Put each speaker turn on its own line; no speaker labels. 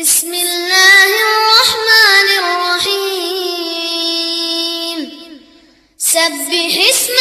بسم الله الرحمن الرحيم. سبح اسم